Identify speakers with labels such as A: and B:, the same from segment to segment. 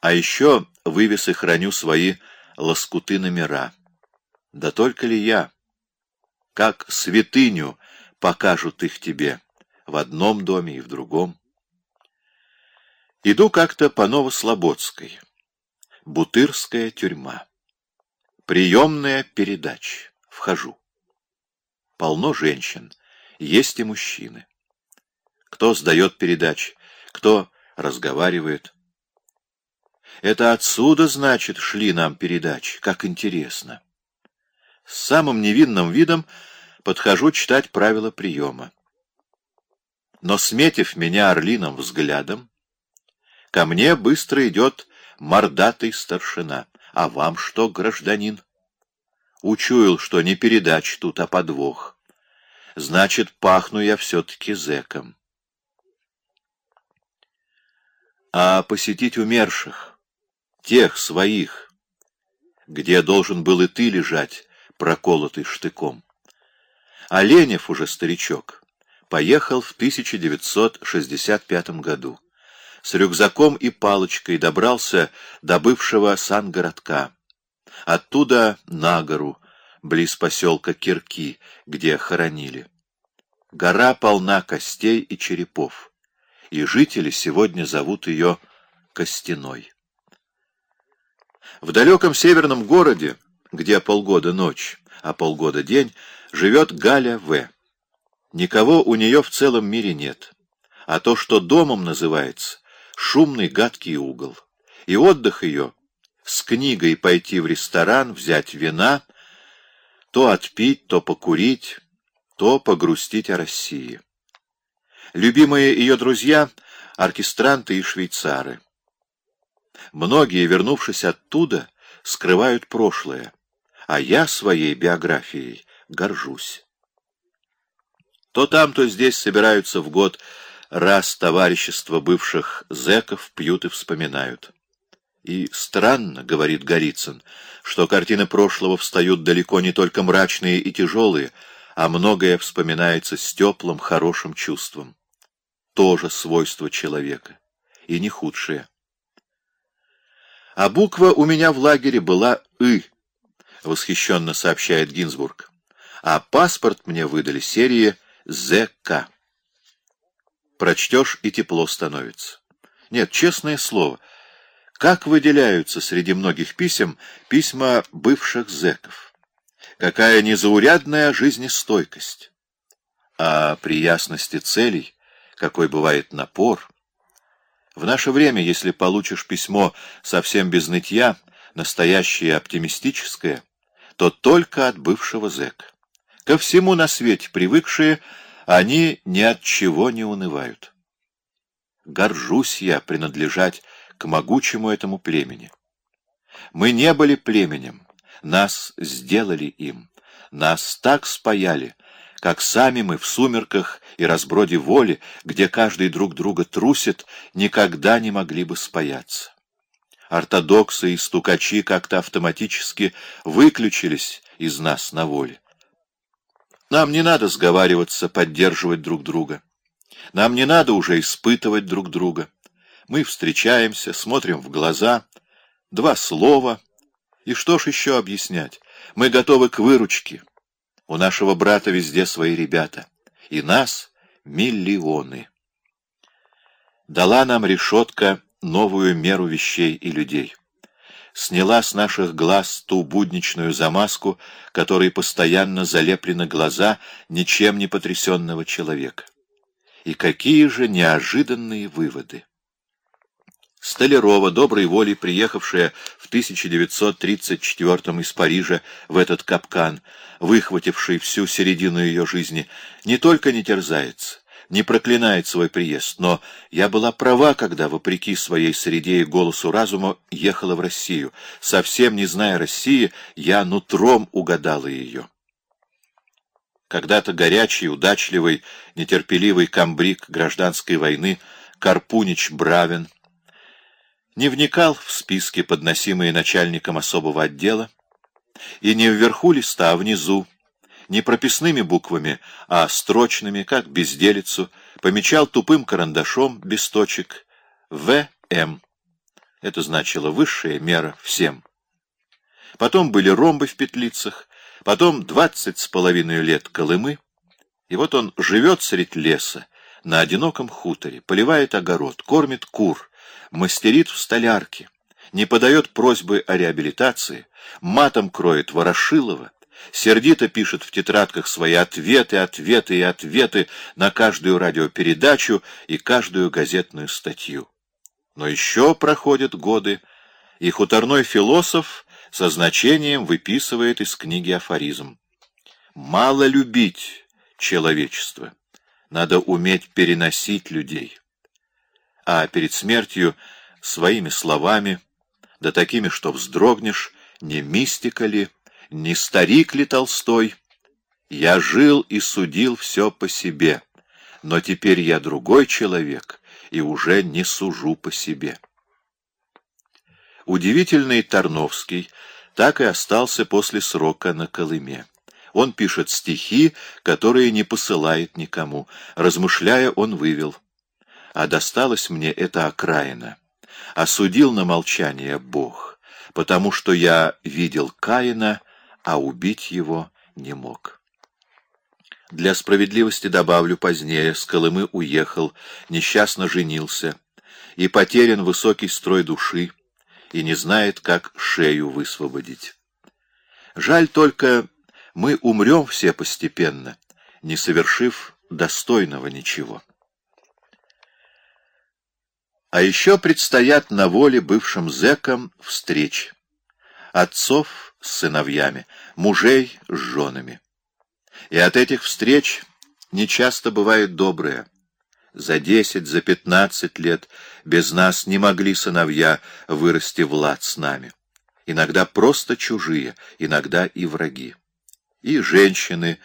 A: А еще вывез и храню свои лоскуты номера. Да только ли я? Как святыню покажут их тебе в одном доме и в другом. Иду как-то по Новослободской. Бутырская тюрьма. Приемная передач. Вхожу. Полно женщин, есть и мужчины. Кто сдает передач, кто разговаривает. Это отсюда, значит, шли нам передачи. Как интересно. С самым невинным видом подхожу читать правила приема. Но, сметив меня орлиным взглядом, ко мне быстро идет мордатый старшина. А вам что, гражданин? Учуял, что не передач тут, а подвох. Значит, пахну я все-таки зэком. А посетить умерших, тех своих, где должен был и ты лежать, проколотый штыком. А Ленев уже старичок поехал в 1965 году. С рюкзаком и палочкой добрался до бывшего сангородка. Оттуда на гору, близ поселка Кирки, где хоронили. Гора полна костей и черепов, и жители сегодня зовут ее Костяной. В далеком северном городе, где полгода ночь, а полгода день, живет Галя В. Никого у нее в целом мире нет. А то, что домом называется, шумный гадкий угол. И отдых ее — с книгой пойти в ресторан, взять вина, то отпить, то покурить, то погрустить о России. Любимые ее друзья — оркестранты и швейцары. Многие, вернувшись оттуда, скрывают прошлое, а я своей биографией горжусь. То там, то здесь собираются в год раз товарищество бывших зэков пьют и вспоминают. И странно, — говорит Голицын, — что картины прошлого встают далеко не только мрачные и тяжелые, а многое вспоминается с теплым, хорошим чувством. Тоже свойство человека, и не худшее. А буква у меня в лагере была «ы», — восхищенно сообщает Гинзбург. А паспорт мне выдали серии ЗК. Прочтешь, и тепло становится. Нет, честное слово, как выделяются среди многих писем письма бывших зэков? Какая незаурядная жизнестойкость! А при ясности целей, какой бывает напор... В наше время, если получишь письмо совсем без нытья, настоящее оптимистическое, то только от бывшего зэка. Ко всему на свете привыкшие, они ни от чего не унывают. Горжусь я принадлежать к могучему этому племени. Мы не были племенем, нас сделали им, нас так спаяли, как сами мы в сумерках и разброде воли, где каждый друг друга трусит, никогда не могли бы спаяться. Ортодоксы и стукачи как-то автоматически выключились из нас на воле. Нам не надо сговариваться, поддерживать друг друга. Нам не надо уже испытывать друг друга. Мы встречаемся, смотрим в глаза, два слова. И что ж еще объяснять? Мы готовы к выручке. У нашего брата везде свои ребята. И нас миллионы. Дала нам решетка новую меру вещей и людей. Сняла с наших глаз ту будничную замазку, которой постоянно залеплены глаза ничем не потрясенного человека. И какие же неожиданные выводы! Столярова, доброй волей приехавшая в 1934 из Парижа в этот капкан, выхвативший всю середину ее жизни, не только не терзается, не проклинает свой приезд, но я была права, когда, вопреки своей среде и голосу разума, ехала в Россию. Совсем не зная России, я нутром угадала ее. Когда-то горячий, удачливый, нетерпеливый комбриг гражданской войны Карпунич Бравин — не вникал в списки, подносимые начальником особого отдела, и не вверху листа, а внизу, не прописными буквами, а строчными, как безделицу, помечал тупым карандашом без точек «ВМ». Это значило высшая мера всем. Потом были ромбы в петлицах, потом двадцать с половиной лет Колымы, и вот он живет средь леса, на одиноком хуторе, поливает огород, кормит кур, мастерит в столярке, не подает просьбы о реабилитации, матом кроет Ворошилова, сердито пишет в тетрадках свои ответы, ответы и ответы на каждую радиопередачу и каждую газетную статью. Но еще проходят годы, и хуторной философ со значением выписывает из книги афоризм. «Мало любить человечество, надо уметь переносить людей». А перед смертью своими словами, да такими, что вздрогнешь, не мистика ли, не старик ли Толстой? Я жил и судил все по себе, но теперь я другой человек и уже не сужу по себе. Удивительный Тарновский так и остался после срока на Колыме. Он пишет стихи, которые не посылает никому. Размышляя, он вывел. А досталась мне эта окраина. Осудил на молчание Бог, потому что я видел Каина, а убить его не мог. Для справедливости добавлю позднее, с Колымы уехал, несчастно женился, и потерян высокий строй души, и не знает, как шею высвободить. Жаль только, мы умрем все постепенно, не совершив достойного ничего. А еще предстоят на воле бывшим зэкам встречи. Отцов с сыновьями, мужей с женами. И от этих встреч нечасто бывает доброе. За десять, за пятнадцать лет без нас не могли сыновья вырасти в лад с нами. Иногда просто чужие, иногда и враги. И женщины,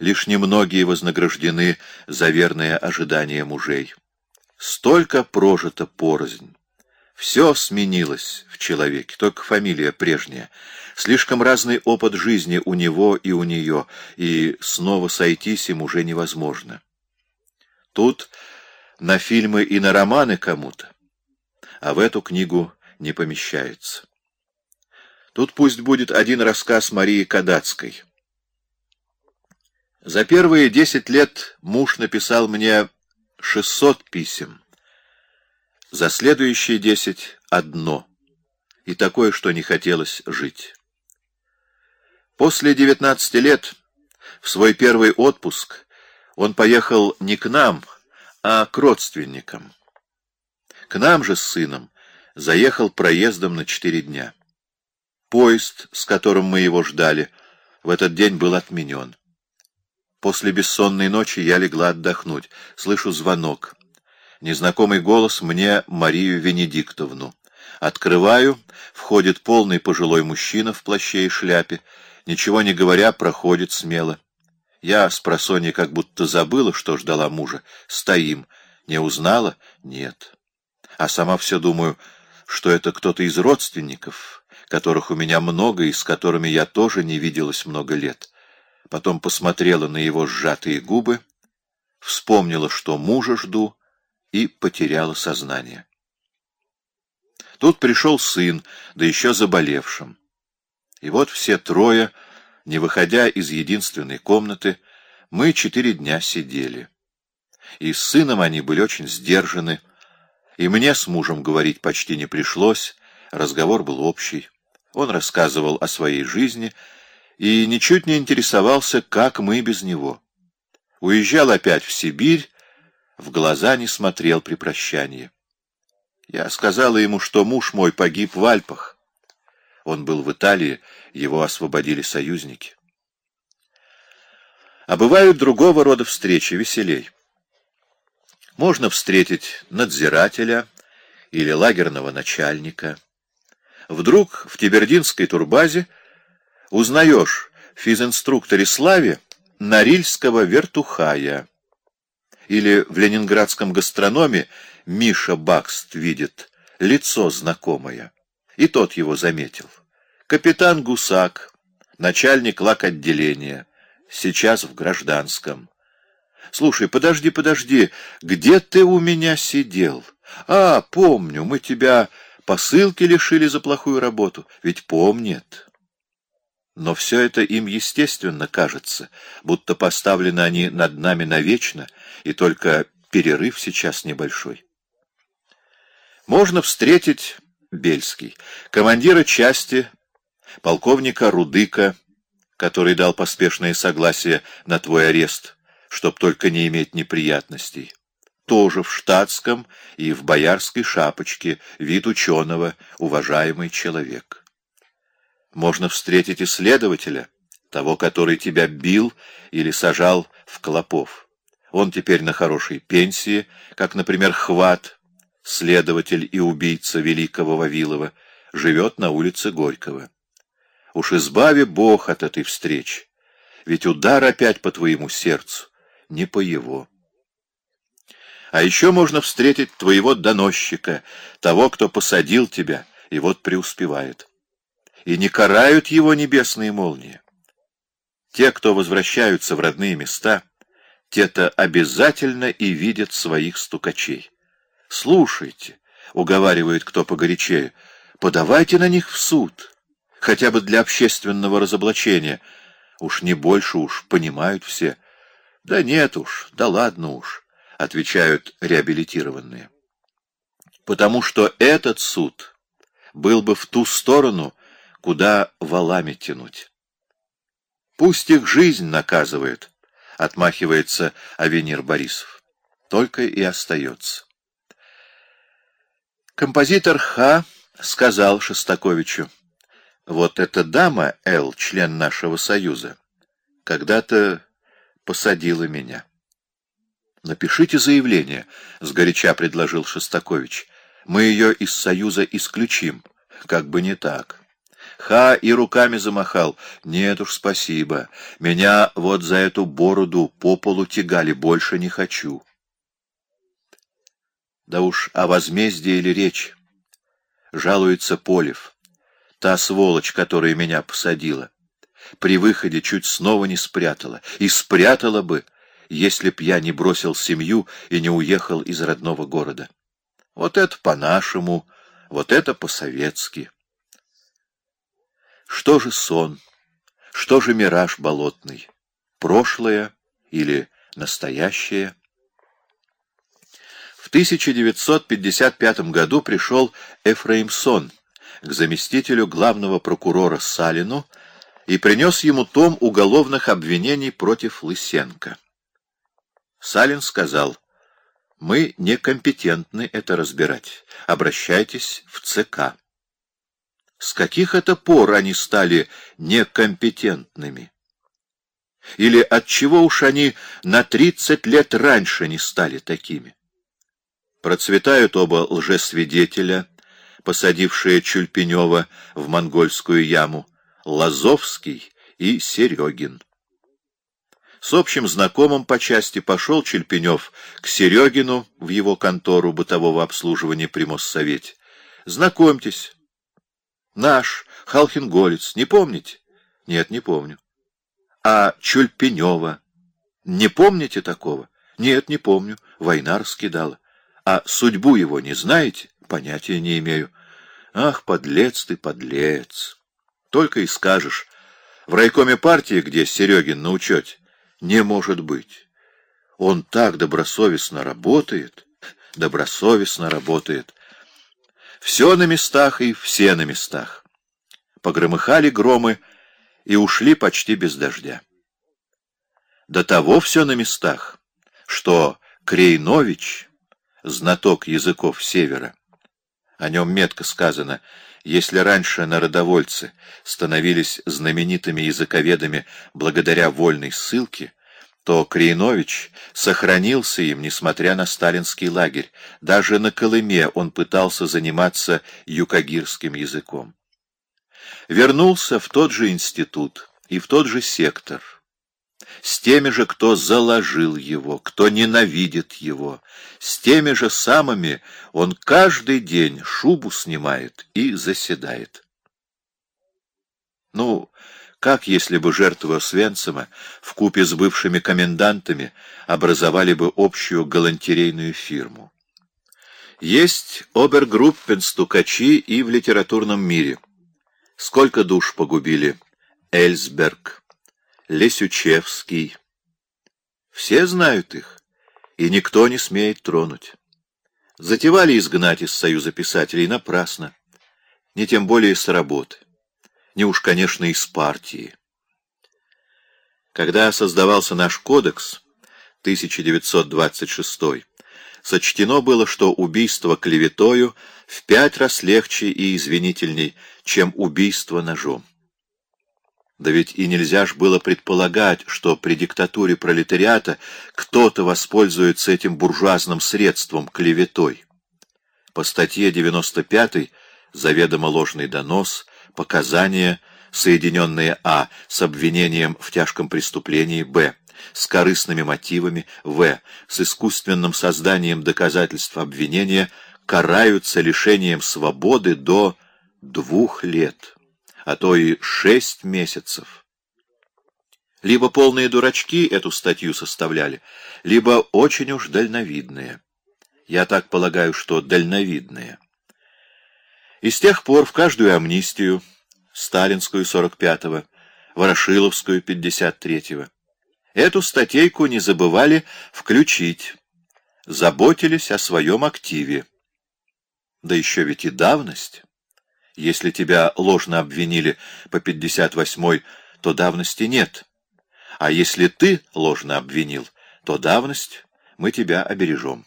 A: лишь немногие вознаграждены за верное ожидание мужей. Столько прожито порознь. Все сменилось в человеке, только фамилия прежняя. Слишком разный опыт жизни у него и у нее, и снова сойтись им уже невозможно. Тут на фильмы и на романы кому-то, а в эту книгу не помещается. Тут пусть будет один рассказ Марии Кадацкой. За первые десять лет муж написал мне шестьсот писем. За следующие десять — одно, и такое, что не хотелось жить. После девятнадцати лет, в свой первый отпуск, он поехал не к нам, а к родственникам. К нам же с сыном заехал проездом на четыре дня. Поезд, с которым мы его ждали, в этот день был отменен. После бессонной ночи я легла отдохнуть. Слышу звонок. Незнакомый голос мне Марию Венедиктовну. Открываю, входит полный пожилой мужчина в плаще и шляпе, ничего не говоря, проходит смело. Я с просонья как будто забыла, что ждала мужа. Стоим. Не узнала? Нет. А сама все думаю, что это кто-то из родственников, которых у меня много и с которыми я тоже не виделась много лет. Потом посмотрела на его сжатые губы, вспомнила, что мужа жду, и потеряла сознание. Тут пришел сын, да еще заболевшим. И вот все трое, не выходя из единственной комнаты, мы четыре дня сидели. И с сыном они были очень сдержаны, и мне с мужем говорить почти не пришлось, разговор был общий. Он рассказывал о своей жизни и ничуть не интересовался, как мы без него. Уезжал опять в Сибирь, в глаза не смотрел при прощании. Я сказала ему, что муж мой погиб в Альпах. Он был в Италии, его освободили союзники. А бывают другого рода встречи, веселей. Можно встретить надзирателя или лагерного начальника. Вдруг в Тибердинской турбазе узнаешь в физинструкторе Славе Норильского вертухая, или в ленинградском гастрономе Миша Бакст видит лицо знакомое. И тот его заметил. Капитан Гусак, начальник лак-отделения, сейчас в гражданском. Слушай, подожди, подожди, где ты у меня сидел? А, помню, мы тебя посылки лишили за плохую работу, ведь помнят. Но все это им естественно кажется, будто поставлены они над нами навечно, и только перерыв сейчас небольшой. Можно встретить Бельский, командира части, полковника Рудыка, который дал поспешное согласие на твой арест, чтоб только не иметь неприятностей. Тоже в штатском и в боярской шапочке, вид ученого, уважаемый человек. Можно встретить исследователя, того, который тебя бил или сажал в клопов. Он теперь на хорошей пенсии, как, например, Хват, следователь и убийца великого Вавилова, живет на улице Горького. Уж избави Бог от этой встречи, ведь удар опять по твоему сердцу, не по его. А еще можно встретить твоего доносчика, того, кто посадил тебя, и вот преуспевает. И не карают его небесные молнии. Те, кто возвращаются в родные места, те-то обязательно и видят своих стукачей. «Слушайте», — уговаривает кто погорячее, — «подавайте на них в суд, хотя бы для общественного разоблачения. Уж не больше уж, понимают все». «Да нет уж, да ладно уж», — отвечают реабилитированные. «Потому что этот суд был бы в ту сторону, куда валами тянуть». «Пусть их жизнь наказывает», — отмахивается Авенир Борисов. «Только и остается». Композитор Х. сказал Шостаковичу, «Вот эта дама, Л., член нашего союза, когда-то посадила меня». «Напишите заявление», — сгоряча предложил Шостакович. «Мы ее из союза исключим». «Как бы не так». Ха и руками замахал. «Нет уж, спасибо. Меня вот за эту бороду по полу тягали, больше не хочу». Да уж о возмездии или речь. Жалуется Полев. Та сволочь, которая меня посадила. При выходе чуть снова не спрятала. И спрятала бы, если б я не бросил семью и не уехал из родного города. Вот это по-нашему, вот это по-советски. Что же сон? Что же мираж болотный? Прошлое или настоящее? 1955 году пришел Эфраимсон к заместителю главного прокурора Салину и принес ему том уголовных обвинений против Лысенко. Салин сказал, «Мы некомпетентны это разбирать. Обращайтесь в ЦК». С каких это пор они стали некомпетентными? Или от чего уж они на 30 лет раньше не стали такими? Процветают оба лжесвидетеля, посадившие Чульпенева в монгольскую яму, Лазовский и Серегин. С общим знакомым по части пошел Чельпенев к Серегину в его контору бытового обслуживания при Моссовете. «Знакомьтесь. Наш, Халхинголец, не помните?» «Нет, не помню». «А Чульпенева? Не помните такого?» «Нет, не помню. Война раскидала». А судьбу его не знаете? Понятия не имею. Ах, подлец ты, подлец! Только и скажешь. В райкоме партии, где Серегин на учете, не может быть. Он так добросовестно работает, добросовестно работает. Все на местах и все на местах. Погромыхали громы и ушли почти без дождя. До того все на местах, что Крейнович знаток языков Севера. О нем метко сказано, если раньше народовольцы становились знаменитыми языковедами благодаря вольной ссылке, то Криинович сохранился им, несмотря на сталинский лагерь. Даже на Колыме он пытался заниматься юкагирским языком. Вернулся в тот же институт и в тот же сектор — с теми же, кто заложил его, кто ненавидит его, с теми же самыми он каждый день шубу снимает и заседает. Ну, как если бы жертвы Освенцима вкупе с бывшими комендантами образовали бы общую галантерейную фирму? Есть обергруппен-стукачи и в литературном мире. Сколько душ погубили Эльсберг, Лесючевский. Все знают их, и никто не смеет тронуть. Затевали изгнать из Союза писателей напрасно, не тем более с работы, не уж, конечно, из партии. Когда создавался наш кодекс, 1926 сочтено было, что убийство клеветою в пять раз легче и извинительней, чем убийство ножом. Да ведь и нельзя ж было предполагать, что при диктатуре пролетариата кто-то воспользуется этим буржуазным средством, клеветой. По статье 95 заведомо ложный донос, показания, соединенные а. с обвинением в тяжком преступлении, б. с корыстными мотивами, в. с искусственным созданием доказательств обвинения, караются лишением свободы до двух лет а то и шесть месяцев. Либо полные дурачки эту статью составляли, либо очень уж дальновидные. Я так полагаю, что дальновидные. И с тех пор в каждую амнистию, сталинскую 45-го, Ворошиловскую 53-го, эту статейку не забывали включить, заботились о своем активе. Да еще ведь и давность. Если тебя ложно обвинили по 58-й, то давности нет. А если ты ложно обвинил, то давность мы тебя обережем.